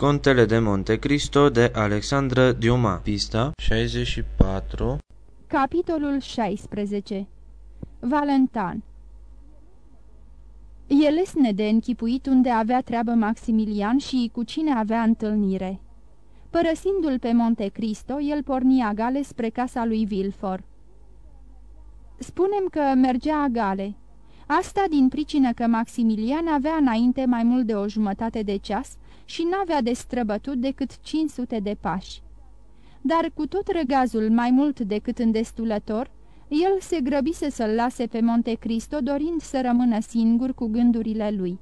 Contele de Monte Cristo de Alexandra Diuma Pista 64 Capitolul 16 Valentan E lesne de închipuit unde avea treabă Maximilian și cu cine avea întâlnire. Părăsindu-l pe Monte Cristo, el porni agale spre casa lui Vilfor. Spunem că mergea agale. Asta din pricină că Maximilian avea înainte mai mult de o jumătate de ceas și n-avea de străbătut decât 500 de pași. Dar cu tot răgazul mai mult decât îndestulător, el se grăbise să-l lase pe Monte Cristo, dorind să rămână singur cu gândurile lui.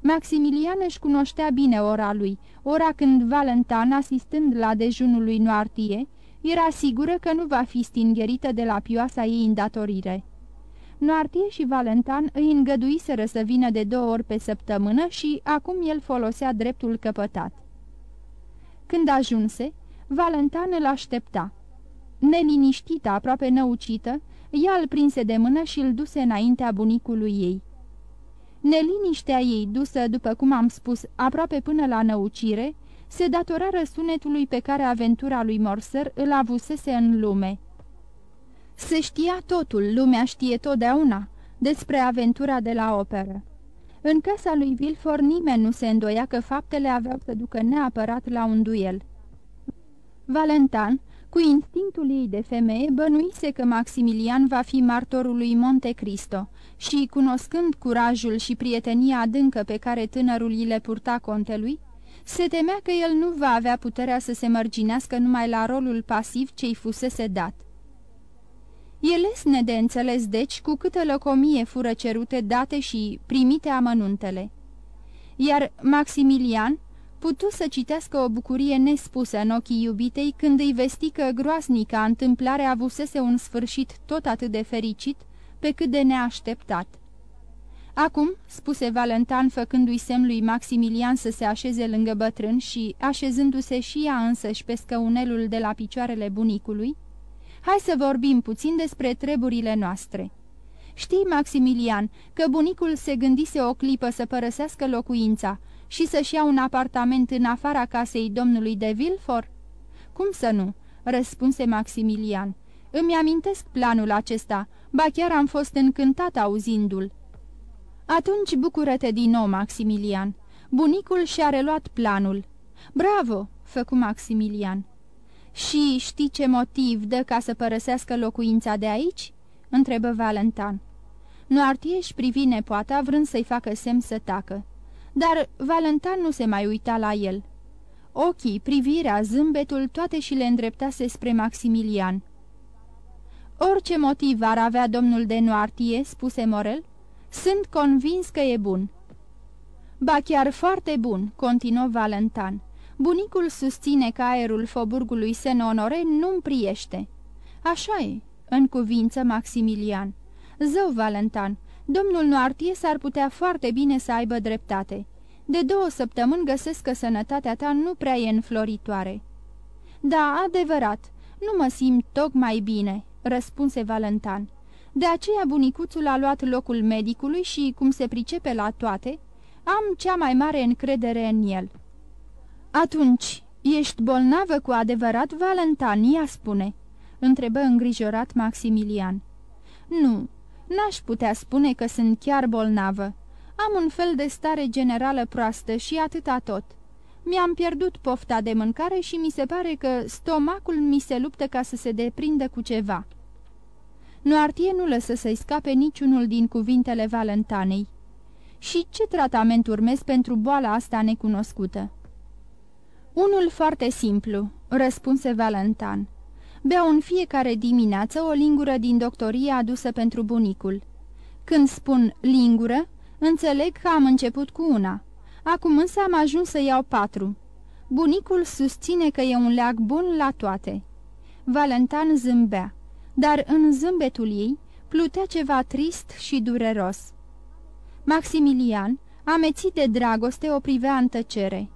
Maximilian își cunoștea bine ora lui, ora când Valentan, asistând la dejunul lui Noartie, era sigură că nu va fi stingherită de la pioasa ei îndatorire. Noartie și Valentan îi îngăduiseră să vină de două ori pe săptămână și acum el folosea dreptul căpătat. Când ajunse, Valentan îl aștepta. Neliniștită, aproape năucită, ea îl prinse de mână și îl duse înaintea bunicului ei. Neliniștea ei, dusă, după cum am spus, aproape până la năucire, se datora răsunetului pe care aventura lui Morser îl avusese în lume. Se știa totul, lumea știe totdeauna, despre aventura de la operă. În casa lui Vilfor nimeni nu se îndoia că faptele aveau să ducă neapărat la un duel. Valentan, cu instinctul ei de femeie, bănuise că Maximilian va fi martorul lui Monte Cristo și, cunoscând curajul și prietenia adâncă pe care tânărul îi le purta contelui, se temea că el nu va avea puterea să se mărginească numai la rolul pasiv ce-i fusese dat. E lesne de înțeles, deci, cu câtă lăcomie fură cerute, date și primite amănuntele. Iar Maximilian putu să citească o bucurie nespusă în ochii iubitei când îi vesti că groasnica întâmplare avusese un sfârșit tot atât de fericit, pe cât de neașteptat. Acum, spuse Valentan făcându-i semn lui Maximilian să se așeze lângă bătrân și așezându-se și ea însăși pe scăunelul de la picioarele bunicului, Hai să vorbim puțin despre treburile noastre. Știi, Maximilian, că bunicul se gândise o clipă să părăsească locuința și să-și ia un apartament în afara casei domnului de Villefort? Cum să nu?" răspunse Maximilian. Îmi amintesc planul acesta, ba chiar am fost încântat auzindu-l." Atunci bucură-te din nou, Maximilian. Bunicul și-a reluat planul." Bravo!" făcu Maximilian. Și știi ce motiv dă ca să părăsească locuința de aici?" întrebă Valentan. Noartie își privi nepoata vrând să-i facă semn să tacă. Dar Valentan nu se mai uita la el. Ochii, privirea, zâmbetul, toate și le îndreptase spre Maximilian. Orice motiv ar avea domnul de Noartie," spuse Morel, sunt convins că e bun." Ba chiar foarte bun," continuă Valentan. Bunicul susține că aerul foburgului Senonore nu priește. Așa e, în cuvință Maximilian. Zău, Valentan, domnul Noartie s-ar putea foarte bine să aibă dreptate. De două săptămâni găsesc că sănătatea ta nu prea e înfloritoare. Da, adevărat, nu mă simt tocmai bine, răspunse Valentan. De aceea bunicuțul a luat locul medicului și, cum se pricepe la toate, am cea mai mare încredere în el. Atunci, ești bolnavă cu adevărat, Valentania, spune?" întrebă îngrijorat Maximilian. Nu, n-aș putea spune că sunt chiar bolnavă. Am un fel de stare generală proastă și atâta tot. Mi-am pierdut pofta de mâncare și mi se pare că stomacul mi se luptă ca să se deprindă cu ceva." Noartie nu lăsă să-i scape niciunul din cuvintele Valentanei. Și ce tratament urmez pentru boala asta necunoscută?" Unul foarte simplu," răspunse Valentan. Beau în fiecare dimineață o lingură din doctorie adusă pentru bunicul. Când spun lingură, înțeleg că am început cu una. Acum însă am ajuns să iau patru. Bunicul susține că e un leac bun la toate." Valentan zâmbea, dar în zâmbetul ei plutea ceva trist și dureros. Maximilian, amețit de dragoste, o privea în tăcere.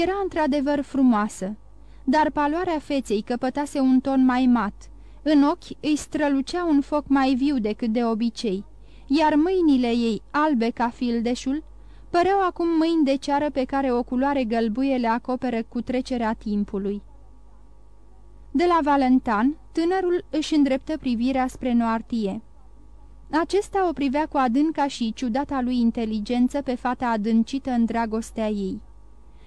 Era într-adevăr frumoasă, dar paloarea feței căpătase un ton mai mat. În ochi îi strălucea un foc mai viu decât de obicei, iar mâinile ei, albe ca fildeșul, Păreau acum mâini de ceară pe care o culoare gălbuie le acoperă cu trecerea timpului. De la Valentan, tânărul își îndreptă privirea spre Noartie. Acesta o privea cu adânca și ciudata lui inteligență pe fata adâncită în dragostea ei.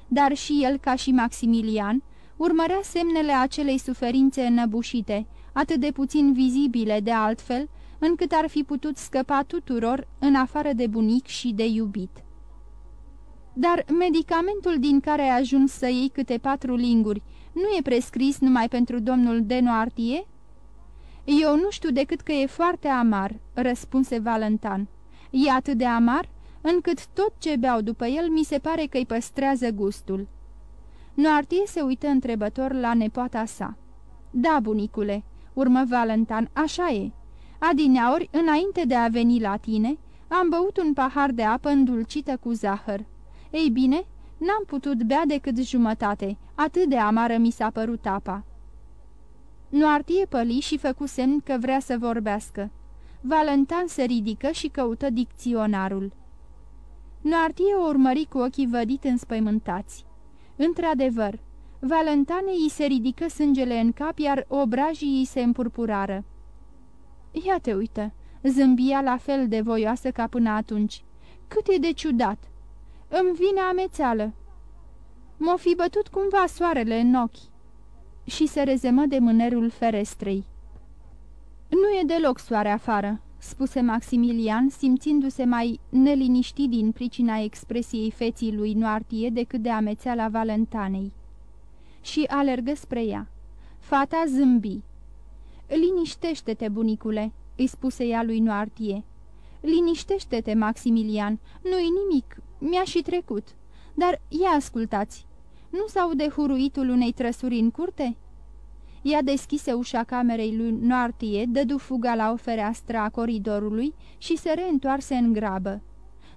Dar și el, ca și Maximilian, urmărea semnele acelei suferințe înăbușite, atât de puțin vizibile de altfel, încât ar fi putut scăpa tuturor în afară de bunic și de iubit. Dar medicamentul din care ai ajuns să iei câte patru linguri nu e prescris numai pentru domnul Denoartie? Eu nu știu decât că e foarte amar," răspunse Valentan. E atât de amar, încât tot ce beau după el mi se pare că îi păstrează gustul." Noartie se uită întrebător la nepoata sa. Da, bunicule," urmă Valentan, așa e. Adineauri, înainte de a veni la tine, am băut un pahar de apă îndulcită cu zahăr. Ei bine, n-am putut bea decât jumătate, atât de amară mi s-a părut apa." Noartie păli și făcu semn că vrea să vorbească. Valentan se ridică și căută dicționarul. Noartie o urmări cu ochii vădit înspăimântați. Într-adevăr, Valentane îi se ridică sângele în cap, iar obrajii îi se împurpurară. Ia te uită, zâmbia la fel de voioasă ca până atunci. Cât e de ciudat! Îmi vine amețeală. M-o fi bătut cumva soarele în ochi și se rezemă de mânerul ferestrei. Nu e deloc soare afară," spuse Maximilian, simțindu-se mai neliniștit din pricina expresiei feții lui Noartie decât de amețeala Valentanei. Și alergă spre ea. Fata zâmbi. Liniștește-te, bunicule," îi spuse ea lui Noartie. Liniștește-te, Maximilian, nu-i nimic, mi-a și trecut. Dar ia ascultați, nu s-aude huruitul unei trăsuri în curte?" Ea deschise ușa camerei lui Noartie, dădu fuga la o fereastră a coridorului și se reîntoarse în grabă.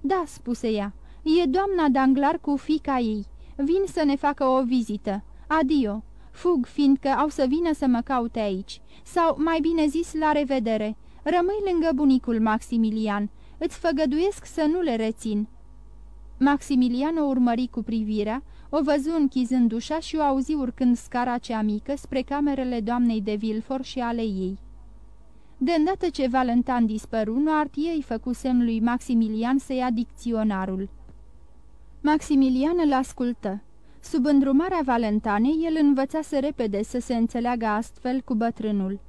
Da," spuse ea, e doamna Danglar cu fica ei. Vin să ne facă o vizită. Adio! Fug, fiindcă au să vină să mă caute aici. Sau, mai bine zis, la revedere. Rămâi lângă bunicul Maximilian. Îți făgăduiesc să nu le rețin." Maximilian o urmări cu privirea, o văzu închizând ușa și o auzi urcând scara cea mică spre camerele doamnei de Vilfor și ale ei. De îndată ce Valentan dispăru, Noartie îi făcu semn lui Maximilian să ia dicționarul. Maximilian îl ascultă. Sub îndrumarea Valentanei, el învățase repede să se înțeleagă astfel cu bătrânul.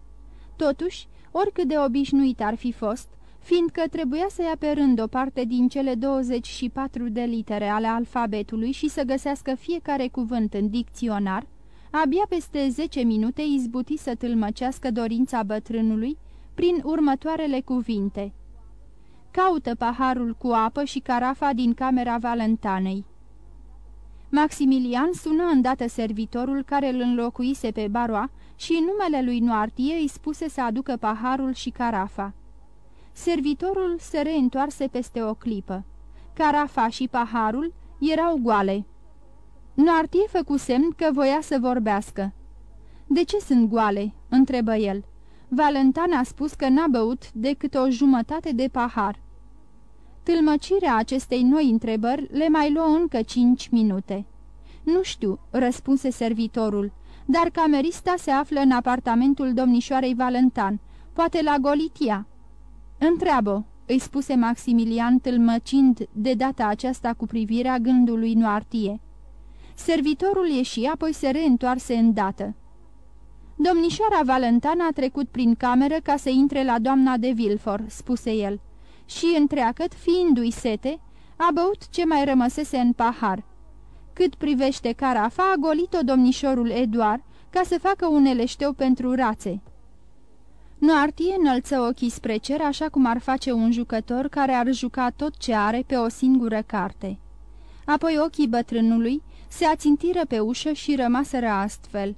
Totuși, oricât de obișnuit ar fi fost, fiindcă trebuia să ia pe rând o parte din cele 24 de litere ale alfabetului și să găsească fiecare cuvânt în dicționar, abia peste 10 minute izbuti să tâlmăcească dorința bătrânului prin următoarele cuvinte. Caută paharul cu apă și carafa din camera Valentanei. Maximilian sună îndată servitorul care îl înlocuise pe baroa și în numele lui Noartie îi spuse să aducă paharul și carafa. Servitorul se reîntoarse peste o clipă. Carafa și paharul erau goale. Noartie făcu semn că voia să vorbească. De ce sunt goale?" întrebă el. Valentan a spus că n-a băut decât o jumătate de pahar. Tâlmăcirea acestei noi întrebări le mai luă încă cinci minute. Nu știu," răspunse servitorul, dar camerista se află în apartamentul domnișoarei Valentan, poate la Golitia." Întreabă, îi spuse Maximilian tâlmăcind de data aceasta cu privirea gândului Noartie. Servitorul ieși, apoi se reîntoarse îndată. Domnișoara Valentan a trecut prin cameră ca să intre la doamna de Vilfor, spuse el, și, întreacăt, fiindu-i sete, a băut ce mai rămăsese în pahar. Cât privește carafa, a golit-o domnișorul Eduard ca să facă unele șteu pentru rațe. Noartie înălță ochii spre cer așa cum ar face un jucător care ar juca tot ce are pe o singură carte. Apoi ochii bătrânului se ațintiră pe ușă și rămaseră astfel.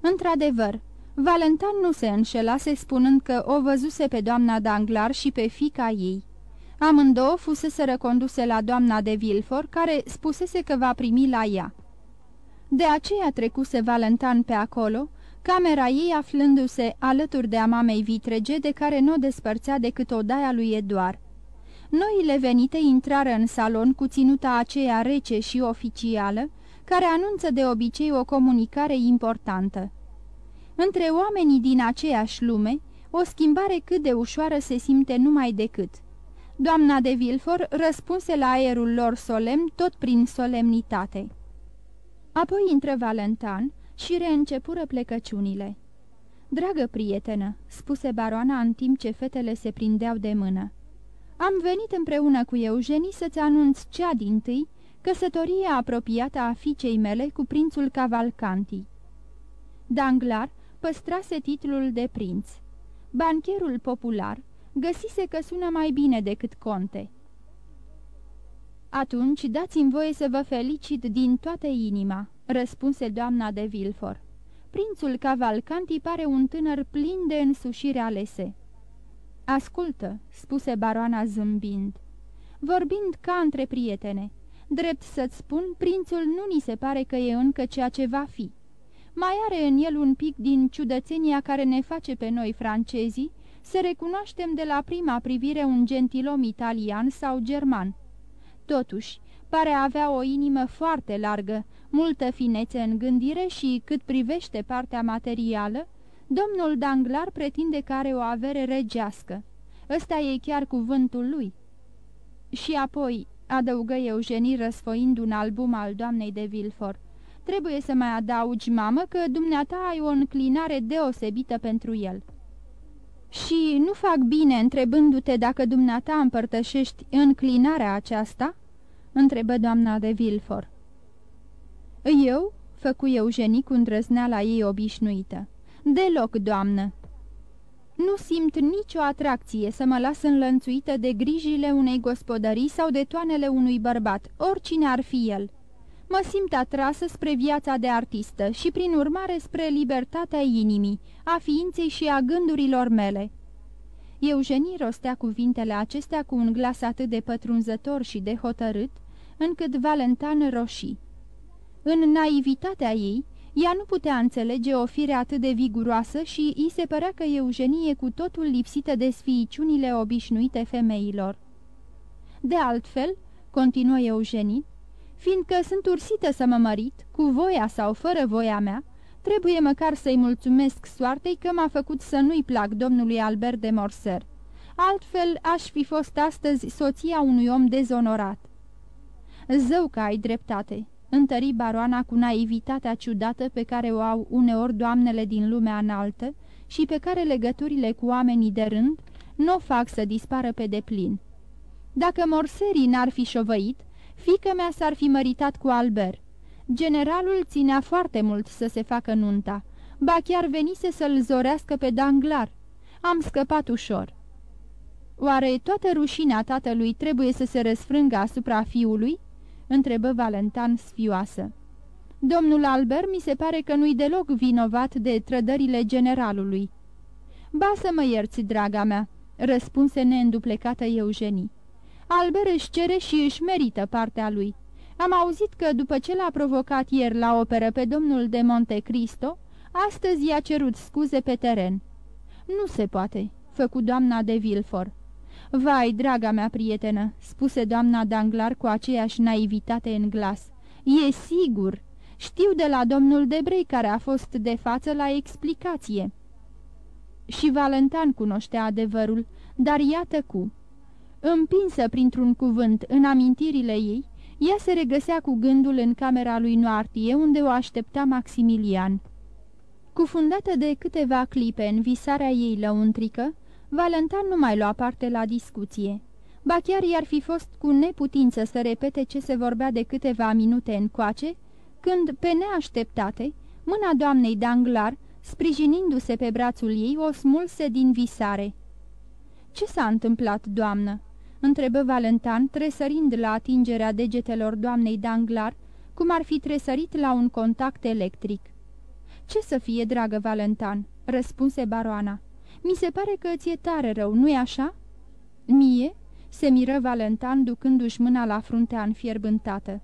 Într-adevăr, Valentan nu se înșelase spunând că o văzuse pe doamna Danglar și pe fica ei. Amândouă fusese reconduse la doamna de Vilfor, care spusese că va primi la ea. De aceea trecuse Valentan pe acolo, camera ei aflându-se alături de a mamei vitrege de care nu o despărțea decât o daia lui Eduard. Noile venite intrară în salon cu ținuta aceea rece și oficială, care anunță de obicei o comunicare importantă. Între oamenii din aceeași lume, o schimbare cât de ușoară se simte numai decât. Doamna de Vilfor răspunse la aerul lor solemn tot prin solemnitate. Apoi intră Valentan și reîncepură plecăciunile. Dragă prietenă," spuse baroana în timp ce fetele se prindeau de mână, am venit împreună cu Eugenie să-ți anunț cea din tâi căsătoria apropiată a fiicei mele cu prințul Cavalcanti. Danglar păstrase titlul de prinț. Bancherul popular găsise că sună mai bine decât conte. Atunci dați-mi voie să vă felicit din toată inima," răspunse doamna de Vilfor. Prințul Cavalcanti pare un tânăr plin de însușire alese." Ascultă," spuse baroana zâmbind, vorbind ca între prietene. Drept să-ți spun, prințul nu ni se pare că e încă ceea ce va fi. Mai are în el un pic din ciudățenia care ne face pe noi francezii să recunoaștem de la prima privire un gentilom italian sau german. Totuși, pare avea o inimă foarte largă, multă finețe în gândire și, cât privește partea materială, domnul Danglar pretinde că are o avere regească. Ăsta e chiar cuvântul lui. Și apoi, adăugă Eugenie răsfoind un album al doamnei de Vilfort, trebuie să mai adaugi, mamă, că dumneata ai o înclinare deosebită pentru el. Și nu fac bine întrebându-te dacă dumneata împărtășești înclinarea aceasta?" Întrebă doamna de Vilfort. Eu?" făcu Eugenie cu îndrăzneala ei obișnuită. Deloc, doamnă." Nu simt nicio atracție să mă las înlănțuită de grijile unei gospodării sau de toanele unui bărbat, oricine ar fi el. Mă simt atrasă spre viața de artistă și, prin urmare, spre libertatea inimii, a ființei și a gândurilor mele." Eugenie rostea cuvintele acestea cu un glas atât de pătrunzător și de hotărât, încât Valentan roșii. În naivitatea ei, ea nu putea înțelege o fire atât de viguroasă și îi se părea că Eugenie e cu totul lipsită de sfiiciunile obișnuite femeilor. De altfel, continuă Eugenie, fiindcă sunt ursită să mă mărit, cu voia sau fără voia mea, trebuie măcar să-i mulțumesc soartei că m-a făcut să nu-i plac domnului Albert de Morser. Altfel aș fi fost astăzi soția unui om dezonorat. Zău că ai dreptate, întări baroana cu naivitatea ciudată pe care o au uneori doamnele din lumea înaltă și pe care legăturile cu oamenii de rând nu o fac să dispară pe deplin. Dacă morserii n-ar fi șovăit, fică mea s-ar fi măritat cu Albert. Generalul ținea foarte mult să se facă nunta, ba chiar venise să-l zorească pe Danglar. Am scăpat ușor. Oare toată rușinea tatălui trebuie să se răsfrângă asupra fiului? Întrebă Valentan sfioasă. Domnul Albert mi se pare că nu-i deloc vinovat de trădările generalului. Ba să mă ierți, draga mea, răspunse neînduplecată Eugenie. Albert își cere și își merită partea lui. Am auzit că după ce l-a provocat ieri la operă pe domnul de Monte Cristo, astăzi i-a cerut scuze pe teren. Nu se poate, făcu doamna de Vilfort. Vai, draga mea prietenă," spuse doamna Danglar cu aceeași naivitate în glas. E sigur. Știu de la domnul Debrei care a fost de față la explicație." Și Valentan cunoștea adevărul, dar iată cu. Împinsă printr-un cuvânt în amintirile ei, ea se regăsea cu gândul în camera lui Noartie, unde o aștepta Maximilian. Cufundată de câteva clipe în visarea ei lăuntrică, Valentan nu mai lua parte la discuție. Ba chiar i-ar fi fost cu neputință să repete ce se vorbea de câteva minute încoace, când, pe neașteptate, mâna doamnei Danglar, sprijinindu-se pe brațul ei, o smulse din visare. Ce s-a întâmplat, doamnă?" întrebă Valentan, tresărind la atingerea degetelor doamnei Danglar, cum ar fi tresărit la un contact electric. Ce să fie, dragă Valentan?" răspunse baroana. Mi se pare că ți-e tare rău, nu-i așa?" Mie?" se miră Valentan ducându-și mâna la fruntea înfierbântată.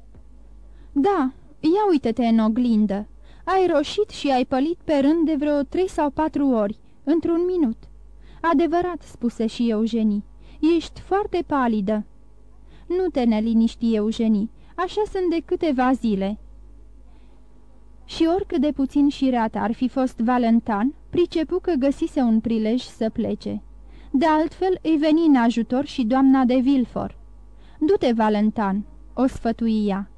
Da, ia uite-te în oglindă. Ai roșit și ai pălit pe rând de vreo trei sau patru ori, într-un minut." Adevărat," spuse și Eugenie. Ești foarte palidă." Nu te neliniști, Eugenie, așa sunt de câteva zile." Și oricât de puțin șirat ar fi fost Valentan, pricepu că găsise un prilej să plece. De altfel îi veni în ajutor și doamna de Vilfor. Du-te, Valentan," o sfătuia.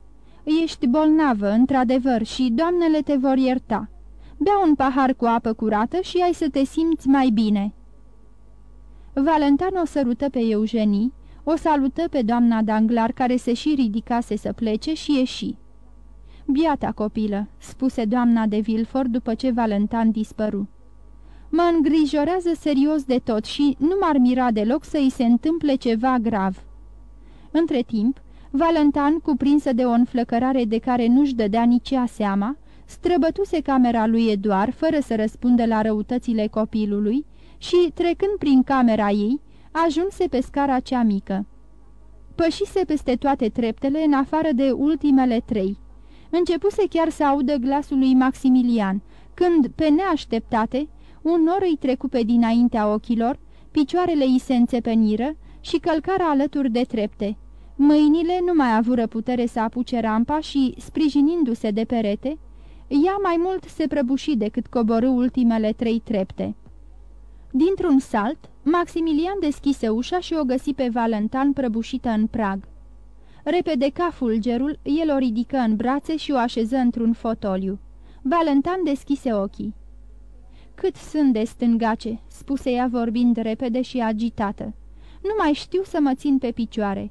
Ești bolnavă, într-adevăr, și doamnele te vor ierta. Bea un pahar cu apă curată și ai să te simți mai bine." Valentan o sărută pe Eugenie, o salută pe doamna Danglar care se și ridicase să plece și ieși. Biata copilă," spuse doamna de Vilfort după ce Valentan dispăru. Mă îngrijorează serios de tot și nu m-ar mira deloc să îi se întâmple ceva grav." Între timp, Valentan, cuprinsă de o înflăcărare de care nu-și dădea nici ea seama, străbătuse camera lui Eduard fără să răspundă la răutățile copilului și, trecând prin camera ei, ajunse pe scara cea mică. Pășise peste toate treptele în afară de ultimele trei. Începuse chiar să audă glasul lui Maximilian, când, pe neașteptate, un nor îi trecu pe dinaintea ochilor, picioarele îi se înțepeniră și călcara alături de trepte. Mâinile nu mai avură putere să apuce rampa și, sprijinindu-se de perete, ea mai mult se prăbuși decât coborâ ultimele trei trepte. Dintr-un salt, Maximilian deschise ușa și o găsi pe Valentan prăbușită în prag. Repede ca fulgerul, el o ridică în brațe și o așeză într-un fotoliu. Valentan deschise ochii. Cât sunt de stângace," spuse ea vorbind repede și agitată. Nu mai știu să mă țin pe picioare.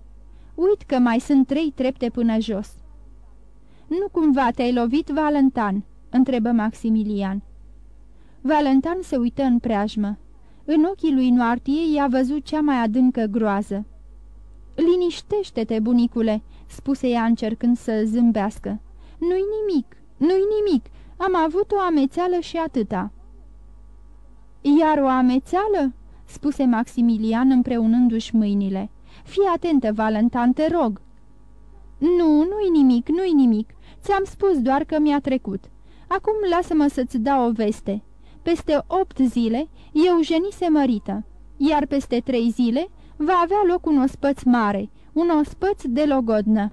Uit că mai sunt trei trepte până jos." Nu cumva te-ai lovit, Valentan?" întrebă Maximilian. Valentan se uită în preajmă. În ochii lui Noartie i-a văzut cea mai adâncă groază. Liniștește-te, bunicule," spuse ea încercând să zâmbească. Nu-i nimic, nu-i nimic, am avut o amețeală și atâta." Iar o amețeală?" spuse Maximilian împreunându-și mâinile. Fii atentă, Valentan, te rog." Nu, nu-i nimic, nu-i nimic. Ți-am spus doar că mi-a trecut. Acum lasă-mă să-ți dau o veste. Peste opt zile, Eugenie se mărită, iar peste trei zile va avea loc un ospăț mare, un ospăț de logodnă.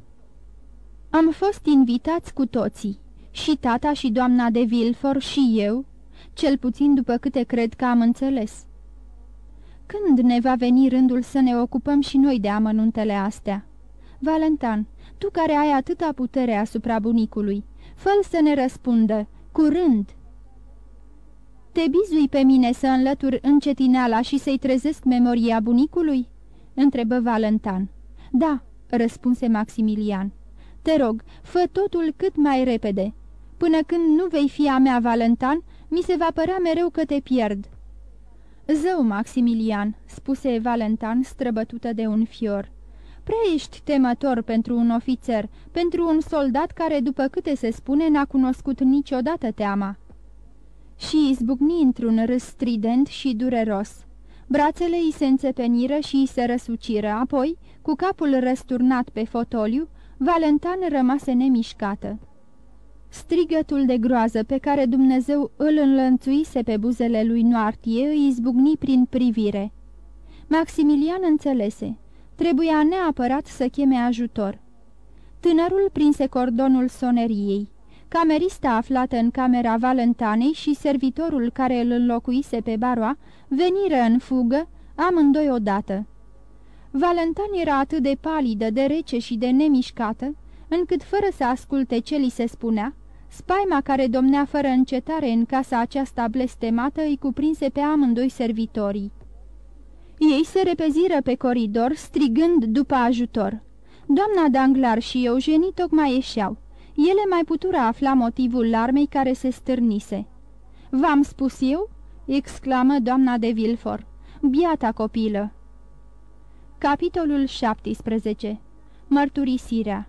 Am fost invitați cu toții, și tata și doamna de Vilfor și eu, cel puțin după câte cred că am înțeles. Când ne va veni rândul să ne ocupăm și noi de amănuntele astea? Valentan, tu care ai atâta putere asupra bunicului, fă să ne răspundă, curând! Te bizui pe mine să înlătur încetineala și să-i trezesc memoria bunicului?" întrebă Valentan. Da," răspunse Maximilian. Te rog, fă totul cât mai repede. Până când nu vei fi a mea, Valentan, mi se va părea mereu că te pierd." Zău, Maximilian," spuse Valentan, străbătută de un fior. Prea ești temător pentru un ofițer, pentru un soldat care, după câte se spune, n-a cunoscut niciodată teama." Și izbucni într-un râs strident și dureros. Brațele îi se înțepeniră și îi se răsuciră, apoi, cu capul răsturnat pe fotoliu, Valentan rămase nemișcată. Strigătul de groază pe care Dumnezeu îl înlănțuise pe buzele lui Noartie îi izbucni prin privire. Maximilian înțelese. Trebuia neapărat să cheme ajutor. Tânărul prinse cordonul soneriei. Camerista aflată în camera Valentanei și servitorul care îl înlocuise pe baroa veniră în fugă, amândoi odată. Valentan era atât de palidă, de rece și de nemișcată, încât fără să asculte ce li se spunea, spaima care domnea fără încetare în casa aceasta blestemată îi cuprinse pe amândoi servitorii. Ei se repeziră pe coridor, strigând după ajutor. Doamna Danglar și Eugenie tocmai ieșeau. Ele mai putură afla motivul larmei care se stârnise. V-am spus eu?" exclamă doamna de Vilfor. Biata copilă! Capitolul 17 Mărturisirea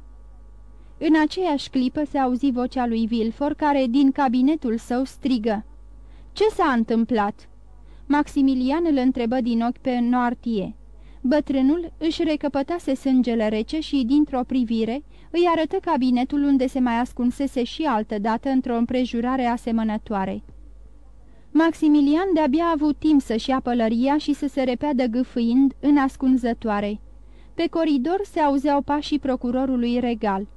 În aceeași clipă se auzi vocea lui Vilfor care din cabinetul său strigă. Ce s-a întâmplat?" Maximilian îl întrebă din ochi pe Noartie. Bătrânul își recăpătase sângele rece și, dintr-o privire, îi arătă cabinetul unde se mai ascunsese și altădată într-o împrejurare asemănătoare. Maximilian de-abia a avut timp să-și ia pălăria și să se repeadă gâfâind în ascunzătoare. Pe coridor se auzeau pașii procurorului regal.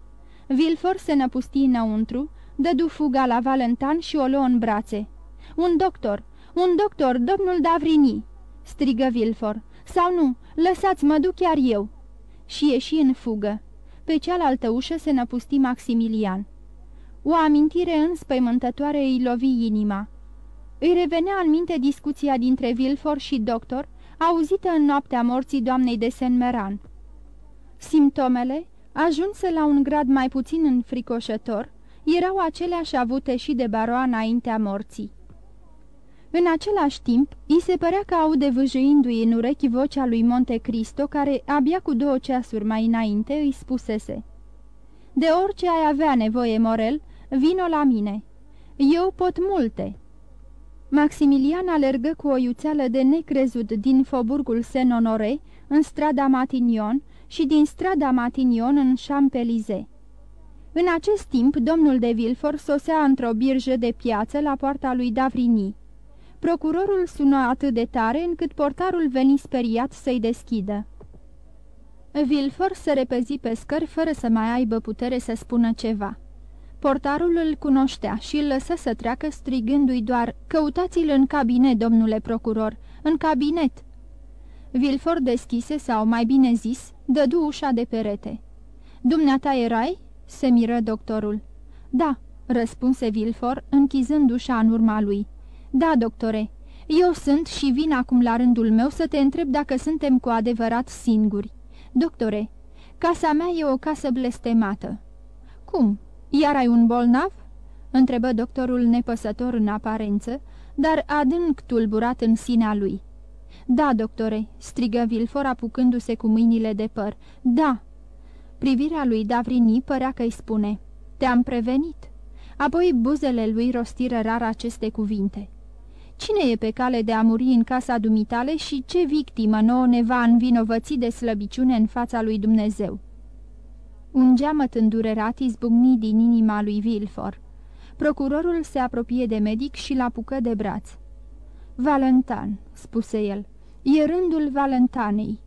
Vilfor se năpusti înăuntru, dădu fuga la Valentan și o luă în brațe. Un doctor! Un doctor, domnul Davrini!" strigă Vilfor. Sau nu, lăsați-mă, duc chiar eu!" Și ieși în fugă. Pe cealaltă ușă se năpusti Maximilian. O amintire înspăimântătoare îi lovi inima. Îi revenea în minte discuția dintre Vilfor și doctor, auzită în noaptea morții doamnei de Saint-Meran. Simptomele, ajunse la un grad mai puțin înfricoșător, erau aceleași avute și de baroa înaintea morții. În același timp, îi se părea că aude vâjâindu-i în urechi vocea lui Monte Cristo, care, abia cu două ceasuri mai înainte, îi spusese De orice ai avea nevoie, Morel, vino la mine. Eu pot multe." Maximilian alergă cu o iuțeală de necrezut din Foburgul Saint-Honoré în strada Matignon și din strada Matignon în Champs-Élysées. În acest timp, domnul de Villefort sosea într-o birjă de piață la poarta lui Davrini. Procurorul sună atât de tare încât portarul veni speriat să-i deschidă. Villefort se repezi pe scări fără să mai aibă putere să spună ceva. Portarul îl cunoștea și îl lăsă să treacă strigându-i doar Căutați-l în cabinet, domnule procuror, în cabinet!" Vilfort deschise, sau mai bine zis, dădu ușa de perete. Dumneata erai?" se miră doctorul. Da," răspunse Vilfor, închizând ușa în urma lui. Da, doctore, eu sunt și vin acum la rândul meu să te întreb dacă suntem cu adevărat singuri. Doctore, casa mea e o casă blestemată." Cum? Iar ai un bolnav?" întrebă doctorul nepăsător în aparență, dar adânc tulburat în sinea lui. Da, doctore," strigă Vilfor apucându-se cu mâinile de păr. Da!" Privirea lui Davrini părea că îi spune, Te-am prevenit." Apoi buzele lui rostiră rar aceste cuvinte. Cine e pe cale de a muri în casa dumitale și ce victimă nouă ne va învinovăți de slăbiciune în fața lui Dumnezeu?" Un geamăt îndurerat izbucni din inima lui Vilfor. Procurorul se apropie de medic și l-apucă de braț. Valentan," spuse el, e rândul Valentanei."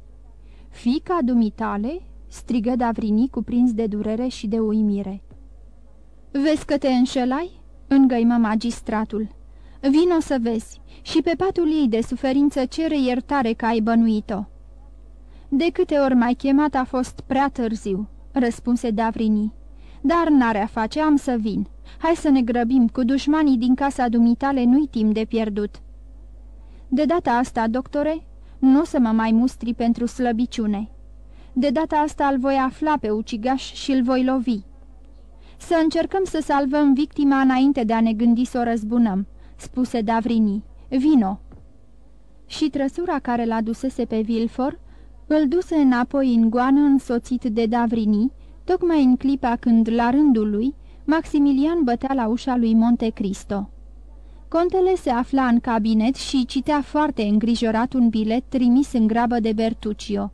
Fica dumitale?" strigă Davrini cuprins de durere și de uimire. Vezi că te înșelai?" îngăimă magistratul. Vino să vezi și pe patul ei de suferință cere iertare că ai bănuit-o." De câte ori mai chemat a fost prea târziu," răspunse Davrini. Dar n-are a face, am să vin. Hai să ne grăbim, cu dușmanii din casa dumitale nu-i timp de pierdut." De data asta, doctore, nu o să mă mai mustri pentru slăbiciune. De data asta îl voi afla pe ucigaș și îl voi lovi. Să încercăm să salvăm victima înainte de a ne gândi să o răzbunăm, spuse Davrini. Vino! Și trăsura care l-a dusese pe Vilfor îl duse înapoi în goană însoțit de Davrini, tocmai în clipa când, la rândul lui, Maximilian bătea la ușa lui Monte Cristo. Contele se afla în cabinet și citea foarte îngrijorat un bilet trimis în grabă de Bertuccio.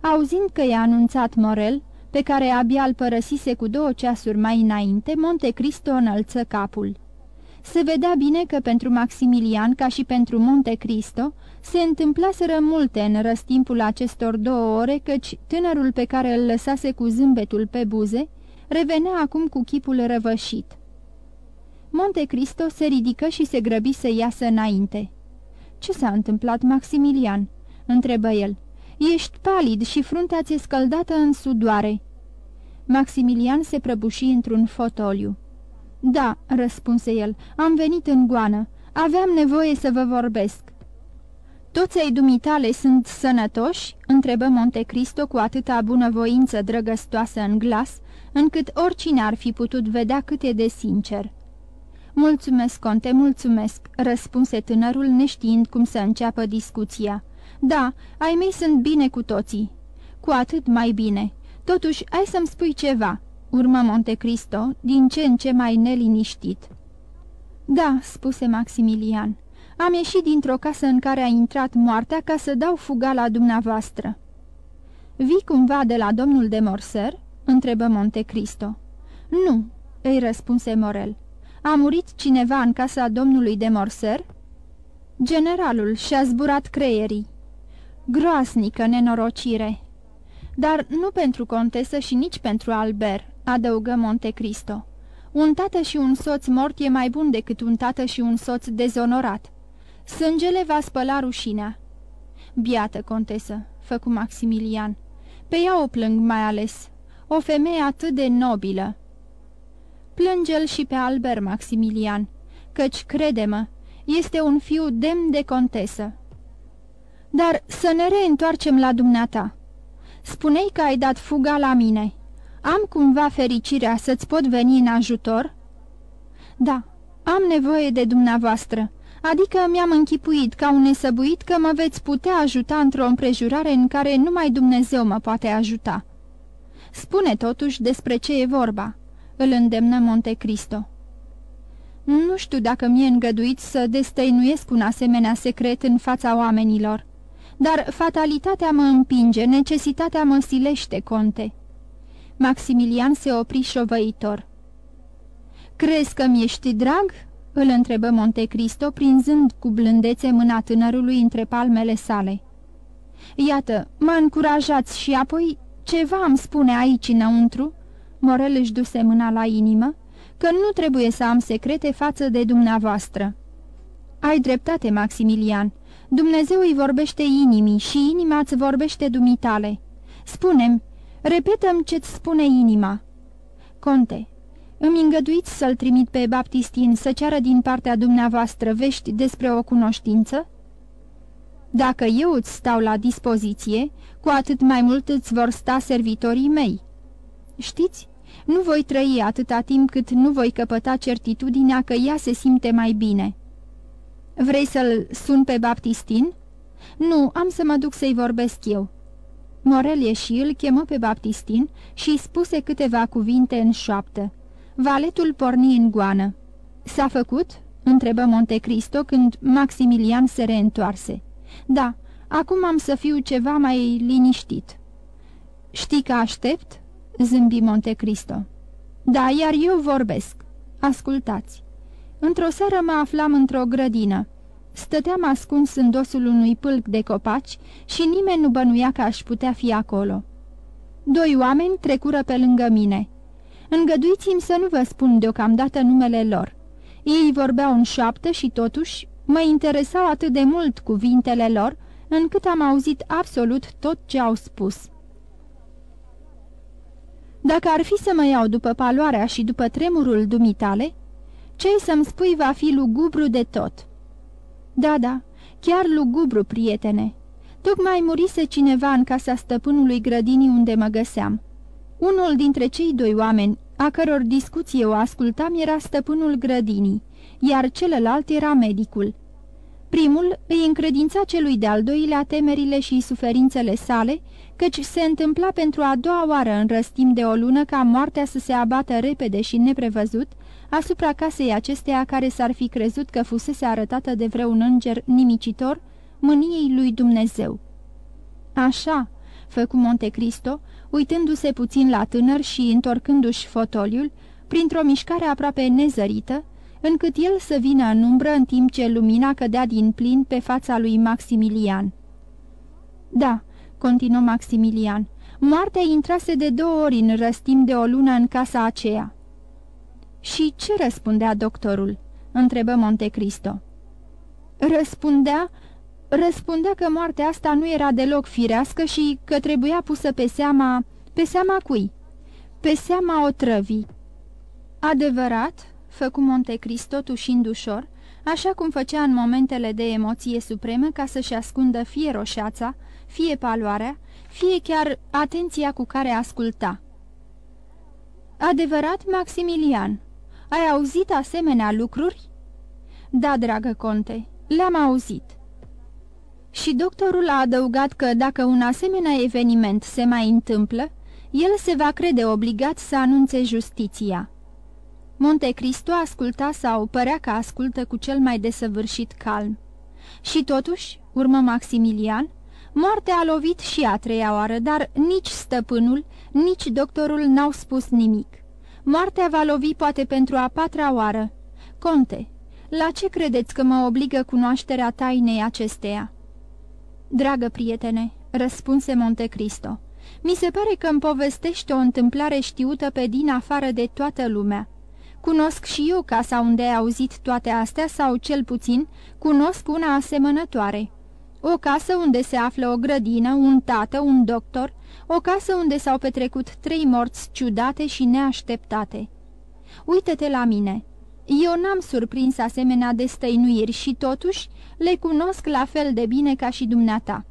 Auzind că i-a anunțat Morel, pe care abia îl părăsise cu două ceasuri mai înainte, Monte Cristo înălță capul. Se vedea bine că pentru Maximilian, ca și pentru Monte Cristo, se întâmplaseră multe în răstimpul acestor două ore, căci tânărul pe care îl lăsase cu zâmbetul pe buze, revenea acum cu chipul răvășit. Monte Cristo se ridică și se grăbi să iasă înainte. Ce s-a întâmplat, Maximilian?" întrebă el. Ești palid și fruntea ți-e scăldată în sudoare." Maximilian se prăbuși într-un fotoliu. Da," răspunse el, am venit în goană. Aveam nevoie să vă vorbesc." Toți ai dumitale sunt sănătoși?" întrebă Montecristo cu atâta bunăvoință drăgăstoasă în glas, încât oricine ar fi putut vedea cât e de sincer. Mulțumesc, conte, mulțumesc," răspunse tânărul neștiind cum să înceapă discuția. Da, ai mei sunt bine cu toții." Cu atât mai bine. Totuși, ai să-mi spui ceva," urmă Montecristo, din ce în ce mai neliniștit. Da," spuse Maximilian, am ieșit dintr-o casă în care a intrat moartea ca să dau fuga la dumneavoastră." Vii cumva de la domnul de Morser?" întrebă Montecristo. Nu," îi răspunse Morel. A murit cineva în casa domnului de Morser? Generalul și-a zburat creierii. Groasnică nenorocire! Dar nu pentru contesă și nici pentru Albert, adăugă Monte Cristo. Un tată și un soț mort e mai bun decât un tată și un soț dezonorat. Sângele va spăla rușinea. Biată contesă, făcu Maximilian. Pe ea o plâng mai ales. O femeie atât de nobilă. Plânge-l și pe Albert Maximilian, căci, crede-mă, este un fiu demn de contesă. Dar să ne reîntoarcem la dumneata. Spunei că ai dat fuga la mine. Am cumva fericirea să-ți pot veni în ajutor?" Da, am nevoie de dumneavoastră, adică mi-am închipuit ca un nesăbuit că mă veți putea ajuta într-o împrejurare în care numai Dumnezeu mă poate ajuta." Spune totuși despre ce e vorba," îl îndemnă Monte Cristo. Nu știu dacă mi-e îngăduit să destăinuiesc un asemenea secret în fața oamenilor, dar fatalitatea mă împinge, necesitatea mă silește, conte." Maximilian se opri șovăitor. Crezi că-mi ești drag?" îl întrebă Montecristo, prinzând cu blândețe mâna tânărului între palmele sale. Iată, mă încurajați și apoi ceva îmi spune aici înăuntru?" Morel își duse mâna la inimă, că nu trebuie să am secrete față de dumneavoastră." Ai dreptate, Maximilian. Dumnezeu îi vorbește inimii și inima îți vorbește dumitale. Spunem, Repetăm ce-ți spune inima." Conte, îmi îngăduiți să-l trimit pe Baptistin să ceară din partea dumneavoastră vești despre o cunoștință?" Dacă eu îți stau la dispoziție, cu atât mai mult îți vor sta servitorii mei. Știți, nu voi trăi atâta timp cât nu voi căpăta certitudinea că ea se simte mai bine." Vrei să-l sun pe Baptistin?" Nu, am să mă duc să-i vorbesc eu." Morel și îl chemă pe Baptistin și îi spuse câteva cuvinte în șoaptă. Valetul porni în goană. S-a făcut?" întrebă Montecristo când Maximilian se reîntoarse. Da, acum am să fiu ceva mai liniștit." Știi că aștept?" Zâmbi Montecristo. Da, iar eu vorbesc. Ascultați. Într-o seară mă aflam într-o grădină. Stăteam ascuns în dosul unui pâlc de copaci și nimeni nu bănuia că aș putea fi acolo. Doi oameni trecură pe lângă mine. Îngăduiți-mi să nu vă spun deocamdată numele lor. Ei vorbeau în șoaptă și totuși mă interesau atât de mult cuvintele lor, încât am auzit absolut tot ce au spus. Dacă ar fi să mă iau după paloarea și după tremurul dumitale, ce să-mi spui va fi lugubru de tot." Da, da, chiar lugubru, prietene. Tocmai murise cineva în casa stăpânului grădinii unde mă găseam. Unul dintre cei doi oameni, a căror discuție o ascultam, era stăpânul grădinii, iar celălalt era medicul. Primul îi încredința celui de-al doilea temerile și suferințele sale, căci se întâmpla pentru a doua oară în răstim de o lună ca moartea să se abată repede și neprevăzut, asupra casei acesteia care s-ar fi crezut că fusese arătată de vreun înger nimicitor, mâniei lui Dumnezeu. Așa, făcu Montecristo, uitându-se puțin la tânăr și întorcându-și fotoliul, printr-o mișcare aproape nezărită, încât el să vină în umbră în timp ce lumina cădea din plin pe fața lui Maximilian. Da, continuă Maximilian, moartea intrase de două ori în răstim de o lună în casa aceea. Și ce răspundea doctorul?" întrebă Montecristo. Răspundea, răspundea că moartea asta nu era deloc firească și că trebuia pusă pe seama... pe seama cui? Pe seama otrăvii. Adevărat?" Făcu Montecristo tușind ușor, așa cum făcea în momentele de emoție supremă ca să-și ascundă fie roșața, fie paloarea, fie chiar atenția cu care asculta. Adevărat, Maximilian, ai auzit asemenea lucruri?" Da, dragă conte, le-am auzit." Și doctorul a adăugat că dacă un asemenea eveniment se mai întâmplă, el se va crede obligat să anunțe justiția. Monte Cristo asculta sau părea că ascultă cu cel mai desăvârșit calm. Și totuși, urmă Maximilian, moartea a lovit și a treia oară, dar nici stăpânul, nici doctorul n-au spus nimic. Moartea va lovi poate pentru a patra oară, Conte, la ce credeți că mă obligă cunoașterea tainei acesteia?" Dragă prietene," răspunse Monte Cristo, mi se pare că îmi povestești o întâmplare știută pe din afară de toată lumea. Cunosc și eu casa unde ai auzit toate astea sau, cel puțin, cunosc una asemănătoare. O casă unde se află o grădină, un tată, un doctor, o casă unde s-au petrecut trei morți ciudate și neașteptate. Uită-te la mine. Eu n-am surprins asemenea destăinuiri și totuși le cunosc la fel de bine ca și dumneata.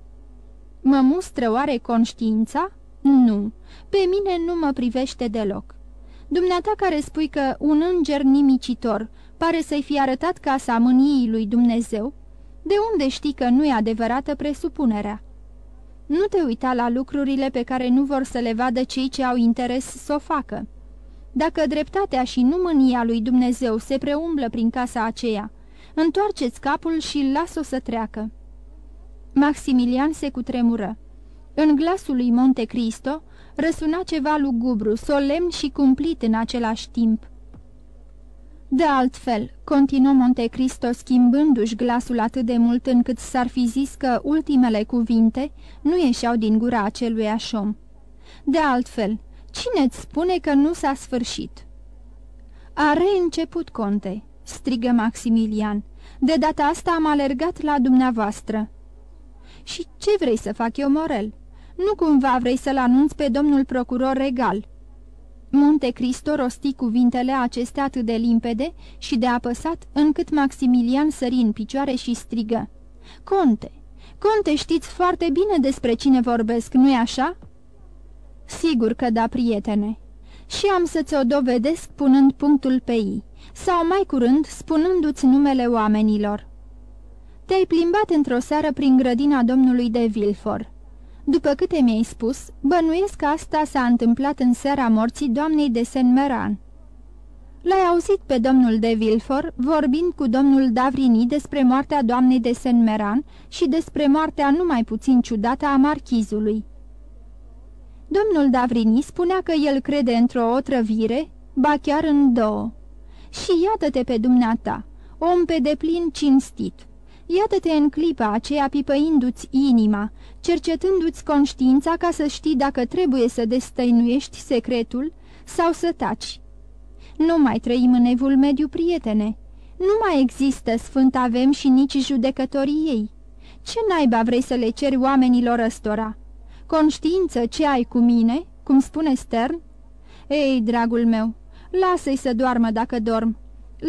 Mă mustră oare conștiința? Nu, pe mine nu mă privește deloc. Dumneata care spui că un înger nimicitor pare să-i fi arătat casa mâniei lui Dumnezeu, de unde știi că nu e adevărată presupunerea? Nu te uita la lucrurile pe care nu vor să le vadă cei ce au interes să o facă. Dacă dreptatea și nu mânia lui Dumnezeu se preumblă prin casa aceea, întoarceți capul și las-o să treacă. Maximilian se cutremură. În glasul lui Monte Cristo răsuna ceva lugubru, solemn și cumplit în același timp. De altfel, continuă Monte Cristo schimbându-și glasul atât de mult încât s-ar fi zis că ultimele cuvinte nu ieșeau din gura acelui așom. De altfel, cine-ți spune că nu s-a sfârșit? A reînceput, conte, strigă Maximilian. De data asta am alergat la dumneavoastră. Și ce vrei să fac eu, Morel? Nu cumva vrei să-l anunți pe domnul procuror regal?" Monte Cristo rosti cuvintele acestea atât de limpede și de apăsat, încât Maximilian sări în picioare și strigă. Conte, conte, știți foarte bine despre cine vorbesc, nu-i așa?" Sigur că da, prietene. Și am să ți-o dovedesc punând punctul pe ei, sau mai curând spunându-ți numele oamenilor. Te-ai plimbat într-o seară prin grădina domnului de Vilfort. După câte mi-ai spus, bănuiesc că asta s-a întâmplat în seara morții doamnei de Saint-Meran. L-ai auzit pe domnul de Vilfort vorbind cu domnul Davrini despre moartea doamnei de Saint-Meran și despre moartea numai puțin ciudată a marchizului. Domnul Davrini spunea că el crede într-o otrăvire, ba chiar în două. Și iată-te pe dumneata, om pe deplin cinstit. Iată-te în clipa aceea pipăindu-ți inima, cercetându-ți conștiința ca să știi dacă trebuie să destăinuiești secretul sau să taci. Nu mai trăim în evul mediu, prietene. Nu mai există sfânt avem și nici judecătorii ei. Ce naiba vrei să le ceri oamenilor ăstora? Conștiință ce ai cu mine, cum spune Stern? Ei, dragul meu, lasă-i să doarmă dacă dorm.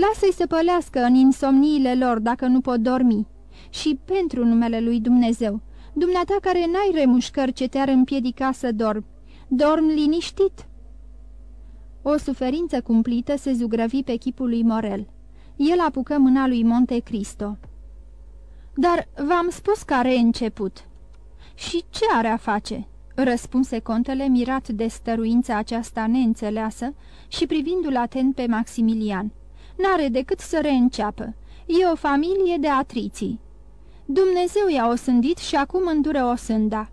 Lasă-i să pălească în insomniile lor dacă nu pot dormi. Și pentru numele lui Dumnezeu, dumneata care n-ai remușcări ce te-ar împiedica să dormi, dormi liniștit. O suferință cumplită se zugrăvi pe chipul lui Morel. El apucă mâna lui Monte Cristo. Dar v-am spus că are început. Și ce are a face?" răspunse contele mirat de stăruința aceasta neînțeleasă și privindu-l atent pe Maximilian. N-are decât să reînceapă. E o familie de atriții. Dumnezeu i-a osândit și acum îndură osânda.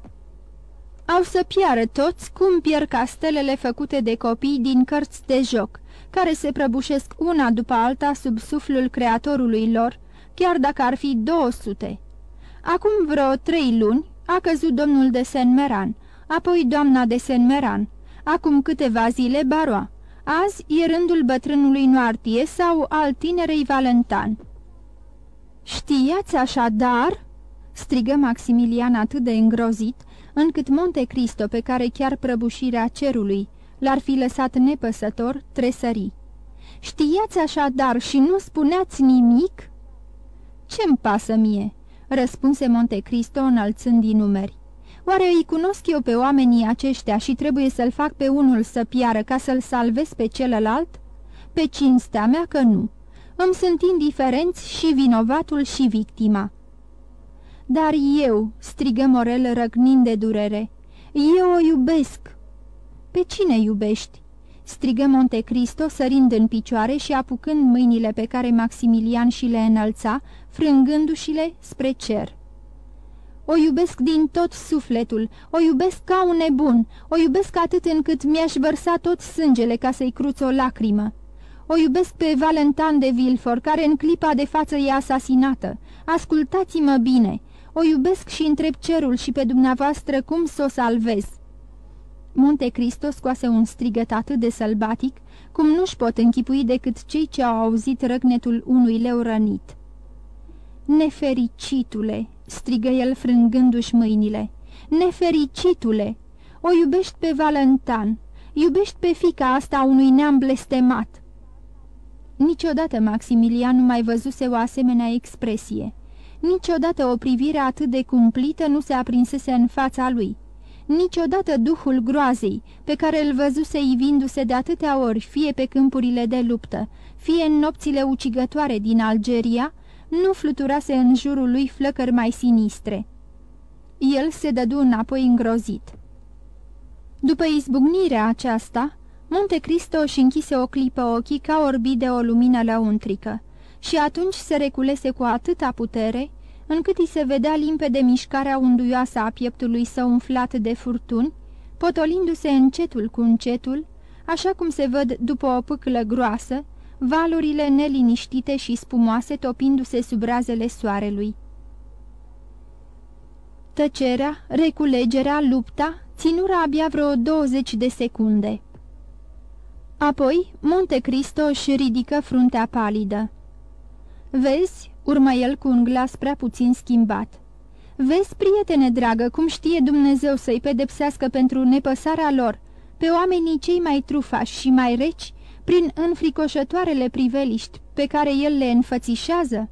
Au să piară toți cum pierd castelele făcute de copii din cărți de joc, care se prăbușesc una după alta sub suflul creatorului lor, chiar dacă ar fi 200. Acum vreo trei luni a căzut domnul de Saint-Meran, apoi doamna de Saint-Meran, acum câteva zile Baroa. Azi e rândul bătrânului Noartie sau al tinerei Valentan. Știați așadar?" strigă Maximilian atât de îngrozit, încât Monte Cristo, pe care chiar prăbușirea cerului l-ar fi lăsat nepăsător, tresări. Știați așadar și nu spuneați nimic?" Ce-mi pasă mie?" răspunse Monte Cristo înălțând din numeri. Oare îi cunosc eu pe oamenii aceștia și trebuie să-l fac pe unul să piară ca să-l salvez pe celălalt? Pe cinstea mea că nu. Îmi sunt indiferenți și vinovatul și victima. Dar eu, strigă Morel răgnind de durere, eu o iubesc. Pe cine iubești? strigă Monte Cristo sărind în picioare și apucând mâinile pe care Maximilian și le înălța, frângându-și-le spre cer. O iubesc din tot sufletul, o iubesc ca un nebun, o iubesc atât încât mi-aș vărsa tot sângele ca să-i cruț o lacrimă. O iubesc pe Valentin de Villefort, care în clipa de față e asasinată. Ascultați-mă bine! O iubesc și întreb cerul și pe dumneavoastră cum să o salvez." Monte Cristo scoase un strigăt atât de sălbatic, cum nu-și pot închipui decât cei ce au auzit răgnetul unui leu rănit. Nefericitule!" Strigă el frângându-și mâinile. Nefericitule! O iubești pe Valentan, iubești pe fica asta unui neam blestemat." Niciodată Maximilian nu mai văzuse o asemenea expresie. Niciodată o privire atât de cumplită nu se aprinsese în fața lui. Niciodată duhul groazei, pe care îl văzuse ivindu-se de atâtea ori, fie pe câmpurile de luptă, fie în nopțile ucigătoare din Algeria, nu fluturase în jurul lui flăcări mai sinistre. El se dădu înapoi îngrozit. După izbucnirea aceasta, Monte Cristo își închise o clipă ochii ca orbi de o lumină lăuntrică și atunci se reculese cu atâta putere, încât îi se vedea limpede mișcarea unduioasă a pieptului său umflat de furtuni, potolindu-se încetul cu încetul, așa cum se văd după o pâclă groasă, valurile neliniștite și spumoase topindu-se sub razele soarelui. Tăcerea, reculegerea, lupta, ținura abia vreo 20 de secunde. Apoi, Monte Cristo își ridică fruntea palidă. Vezi?" urmă el cu un glas prea puțin schimbat. Vezi, prietene dragă, cum știe Dumnezeu să-i pedepsească pentru nepăsarea lor, pe oamenii cei mai trufași și mai reci, prin înfricoșătoarele priveliști pe care el le înfățișează?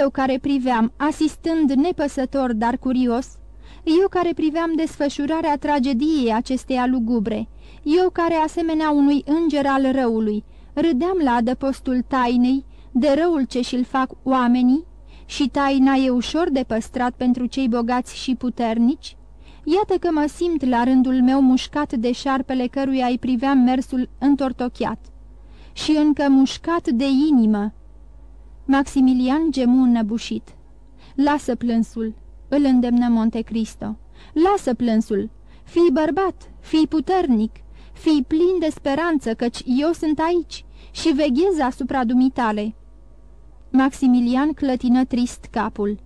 Eu care priveam, asistând nepăsător, dar curios, eu care priveam desfășurarea tragediei acesteia lugubre, eu care, asemenea unui înger al răului, râdeam la adăpostul tainei, de răul ce și-l fac oamenii, și taina e ușor de păstrat pentru cei bogați și puternici, iată că mă simt la rândul meu mușcat de șarpele căruia îi priveam mersul întortocheat și încă mușcat de inimă. Maximilian gemu înnăbușit. Lasă plânsul, îl îndemnă Monte Cristo. Lasă plânsul, fii bărbat, fii puternic, fii plin de speranță, căci eu sunt aici și veghez asupra dumitale. Maximilian clătină trist capul.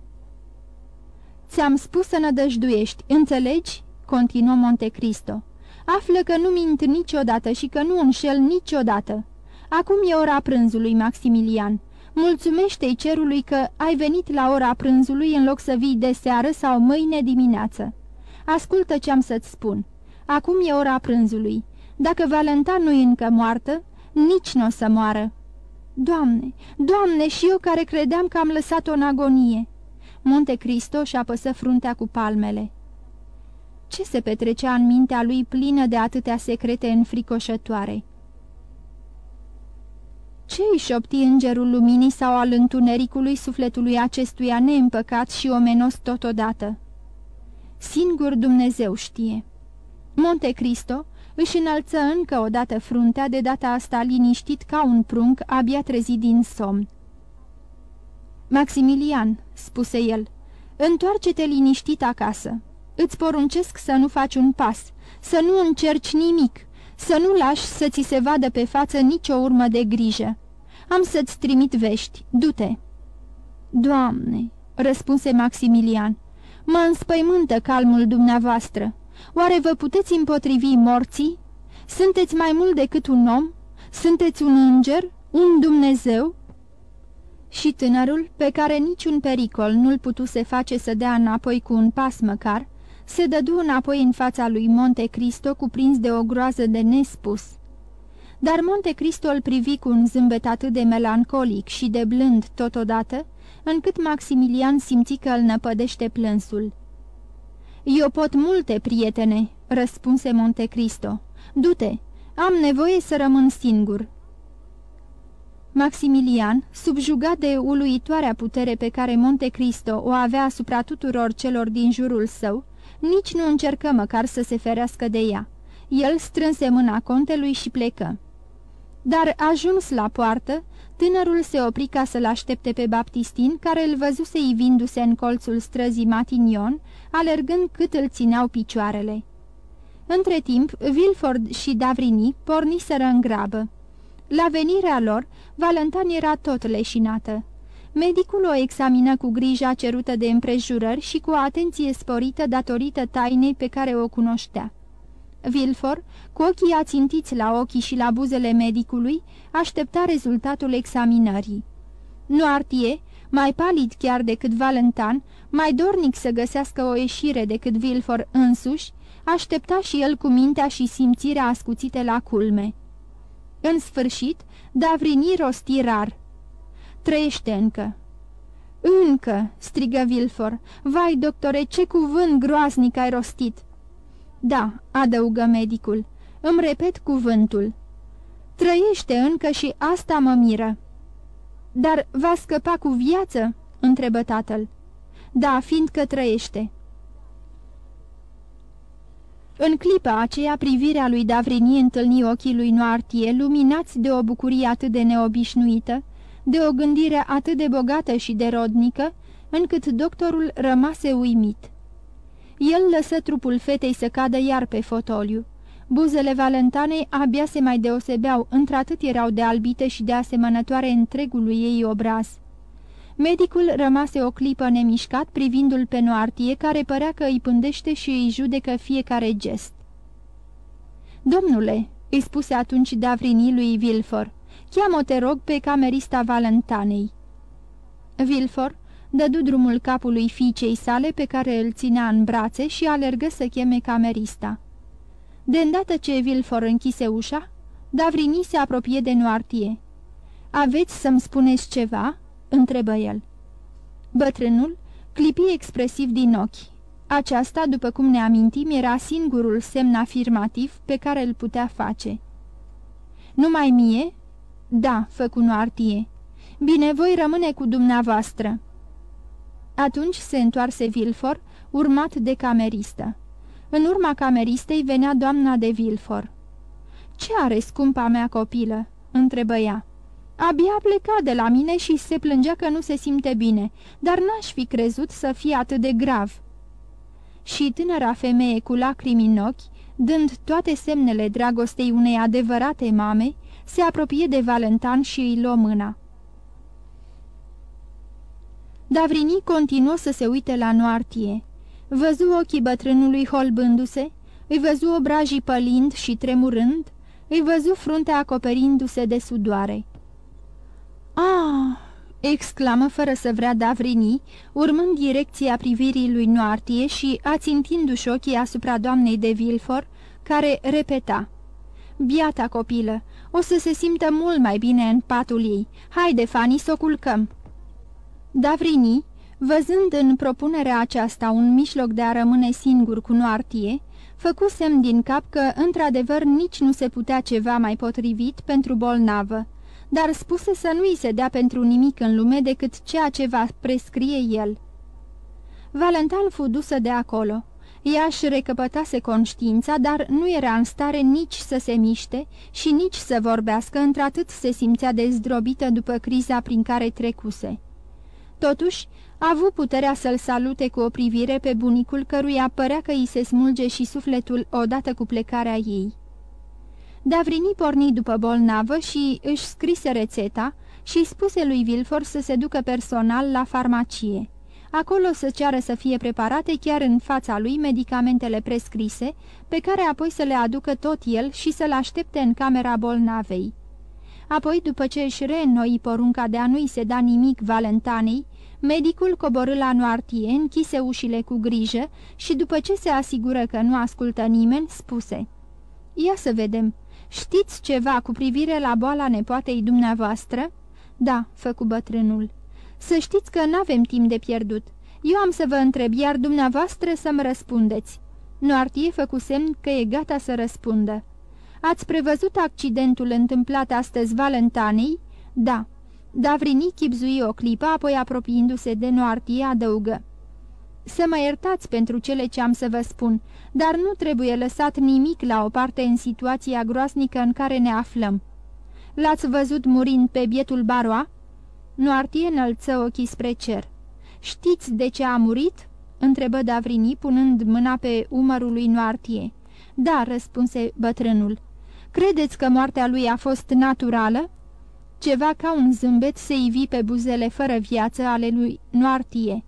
Ți-am spus să nădăjduiești, înțelegi?" continuă Montecristo. Află că nu mint niciodată și că nu înșel niciodată. Acum e ora prânzului, Maximilian. Mulțumește-i cerului că ai venit la ora prânzului în loc să vii de seară sau mâine dimineață. Ascultă ce am să-ți spun. Acum e ora prânzului. Dacă Valentan nu e încă moartă, nici nu o să moară. Doamne, Doamne, și eu care credeam că am lăsat-o în agonie!" Monte Cristo și apăsă fruntea cu palmele. Ce se petrecea în mintea lui plină de atâtea secrete înfricoșătoare? Ce îi șopti îngerul luminii sau al întunericului sufletului acestuia neîmpăcat și omenos totodată? Singur Dumnezeu știe. Monte Cristo își înălță încă o dată fruntea, de data asta liniștit ca un prunc abia trezit din somn. Maximilian," spuse el, întoarce-te liniștit acasă. Îți poruncesc să nu faci un pas, să nu încerci nimic, să nu lași să ți se vadă pe față nicio urmă de grijă. Am să-ți trimit vești, du-te." Doamne," răspunse Maximilian, mă înspăimântă calmul dumneavoastră. Oare vă puteți împotrivi morții? Sunteți mai mult decât un om? Sunteți un înger? Un Dumnezeu?" Și tânărul, pe care niciun pericol nu-l putuse face să dea înapoi cu un pas măcar, se dădu înapoi în fața lui Monte Cristo cuprins de o groază de nespus. Dar Monte Cristo îl privi cu un zâmbet atât de melancolic și de blând totodată, încât Maximilian simți că îl năpădește plânsul. Eu pot multe, prietene," răspunse Monte Cristo. Du-te, am nevoie să rămân singur." Maximilian, subjugat de uluitoarea putere pe care Monte Cristo o avea asupra tuturor celor din jurul său, nici nu încercă măcar să se ferească de ea. El strânse mâna contelui și plecă. Dar ajuns la poartă, tânărul se opri ca să-l aștepte pe Baptistin, care îl văzuse ivindu-se în colțul străzii Matignon, alergând cât îl țineau picioarele. Între timp, Vilford și Davrini porniseră în grabă. La venirea lor, Valentan era tot leșinată. Medicul o examină cu grija cerută de împrejurări și cu o atenție sporită datorită tainei pe care o cunoștea. Vilfor, cu ochii ațintiți la ochii și la buzele medicului, aștepta rezultatul examinării. Noartie, mai palid chiar decât Valentan, mai dornic să găsească o ieșire decât Vilfor însuși, aștepta și el cu mintea și simțirea ascuțite la culme. În sfârșit, Davrini rosti rar. Trăiește încă. Încă!" strigă Vilfor. Vai, doctore, ce cuvânt groaznic ai rostit!" Da," adăugă medicul. Îmi repet cuvântul. Trăiește încă și asta mă miră." Dar va scăpa cu viață?" întrebă tatăl. Da, fiindcă trăiește." În clipa aceea, privirea lui Davrini întâlni ochii lui Noartie, luminați de o bucurie atât de neobișnuită, de o gândire atât de bogată și de rodnică, încât doctorul rămase uimit. El lăsă trupul fetei să cadă iar pe fotoliu. Buzele Valentanei abia se mai deosebeau, într-atât erau de albite și de asemănătoare întregului ei obraz. Medicul rămase o clipă nemișcat privindu-l pe Noartie, care părea că îi pândește și îi judecă fiecare gest. Domnule," îi spuse atunci Davrini lui Vilfor, cheamă te rog, pe camerista Valentanei." Vilfor dădu drumul capului fiicei sale pe care îl ținea în brațe și alergă să cheme camerista. De îndată ce Vilfor închise ușa, Davrini se apropie de Noartie. Aveți să-mi spuneți ceva?" Întrebă el. Bătrânul clipi expresiv din ochi. Aceasta, după cum ne amintim, era singurul semn afirmativ pe care îl putea face. Numai mie?" Da," făcu Noartie. Bine, voi rămâne cu dumneavoastră." Atunci se întoarse Vilfor, urmat de cameristă. În urma cameristei venea doamna de Vilfor. Ce are scumpa mea copilă?" întrebă ea. Abia pleca de la mine și se plângea că nu se simte bine, dar n-aș fi crezut să fie atât de grav." Și tânăra femeie cu lacrimi în ochi, dând toate semnele dragostei unei adevărate mame, se apropie de Valentan și îi luă mâna. Davrini continuă să se uite la Noartie. Văzu ochii bătrânului holbându-se, îi văzu obrajii pălind și tremurând, îi văzu fruntea acoperindu-se de sudoare. Ah!" exclamă fără să vrea Davrini, urmând direcția privirii lui Noartie și ațintindu-și ochii asupra doamnei de Vilfor, care repeta. Biata copilă, o să se simtă mult mai bine în patul ei. Haide, Fani, să o culcăm." Davrini, văzând în propunerea aceasta un mijloc de a rămâne singur cu Noartie, făcu semn din cap că, într-adevăr, nici nu se putea ceva mai potrivit pentru bolnavă, dar spuse să nu-i se dea pentru nimic în lume decât ceea ce va prescrie el. Valentan fu dusă de acolo. Ea își recăpătase conștiința, dar nu era în stare nici să se miște și nici să vorbească, într-atât se simțea dezdrobită după criza prin care trecuse. Totuși, a avut puterea să-l salute cu o privire pe bunicul căruia părea că îi se smulge și sufletul odată cu plecarea ei. Davrini porni după bolnavă și își scrise rețeta și spuse lui Vilfor să se ducă personal la farmacie. Acolo să ceară să fie preparate chiar în fața lui medicamentele prescrise, pe care apoi să le aducă tot el și să-l aștepte în camera bolnavei. Apoi, după ce își reînnoi porunca de a nu-i se da nimic Valentanei, medicul coborâ la Noartie, închise ușile cu grijă și, după ce se asigură că nu ascultă nimeni, spuse Ia să vedem, știți ceva cu privire la boala nepoatei dumneavoastră?" Da," făcu bătrânul. Să știți că n-avem timp de pierdut. Eu am să vă întreb, iar dumneavoastră să-mi răspundeți." Noartie făcu semn că e gata să răspundă. Ați prevăzut accidentul întâmplat astăzi Valentanei?" Da." Davrini chipzui o clipă, apoi apropiindu-se de Noartie adăugă. Să mă iertați pentru cele ce am să vă spun, dar nu trebuie lăsat nimic la o parte în situația groasnică în care ne aflăm. L-ați văzut murind pe bietul Baroa?" Noartie înălță ochii spre cer. Știți de ce a murit?" întrebă Davrini, punând mâna pe umărul lui Noartie. Da," răspunse bătrânul. Credeți că moartea lui a fost naturală?" Ceva ca un zâmbet se ivi pe buzele fără viață ale lui Noartie.